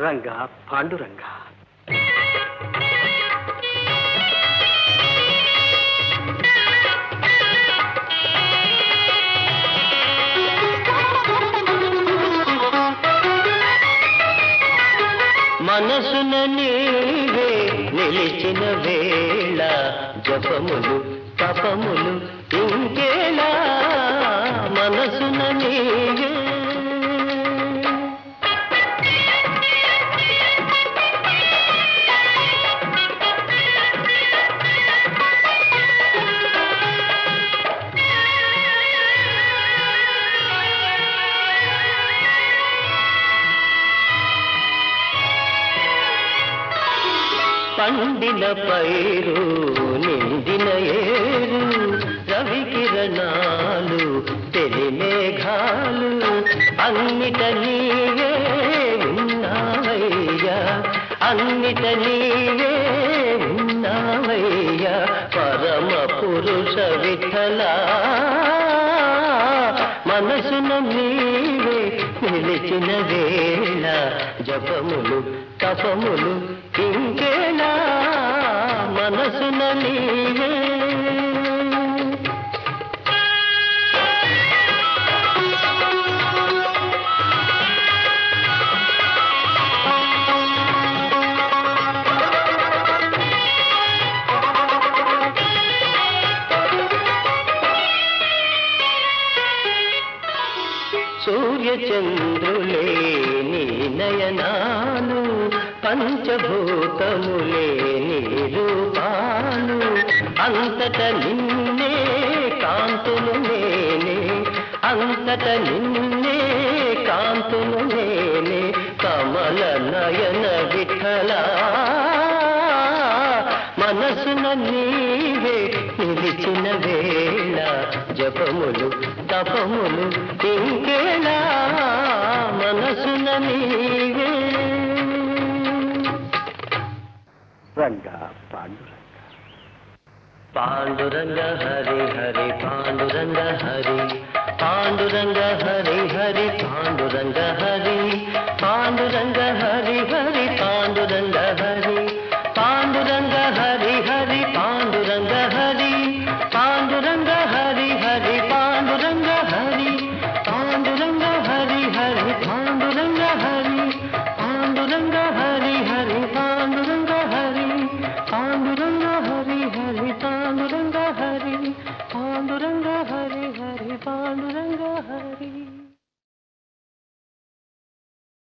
రంగా పాండురంగా. మనసున నీవే నిలిచిన వేళ జపములు తపములు ఇంకేలా? మనసున నీవే పండిన పైరు నిండిన ఏరు రవి కిరణాలు తెలి మేఘాలు అన్నిట నీవే ఉన్నావయ్యా అన్నిట నీవే ఉన్నావయ్యా పరమ పురుష విఠలా మనసున నీవే నిలిచిన వేళ జపములు తపములు ఇంకేనా? మనసున నీవే సూర్యచంద్రులే నీ నయనాలు పంచభూతములే నీ రూపాలు. అంతట నిన్నే కాంతులు నేనే అంతట నిన్నే కాంతులు నేనే. కమల నయన విఠలా మనసున నీవే నిలిచిన వేళ జపములు తపములు ఇంకేలా? మనసున నీవే రంగా పాండురంగా. పాండురంగ హరి హరి పాండురంగ హరి పాండురంగ హరి హరి పాండురంగ హరి. पांडुरंगा हरी।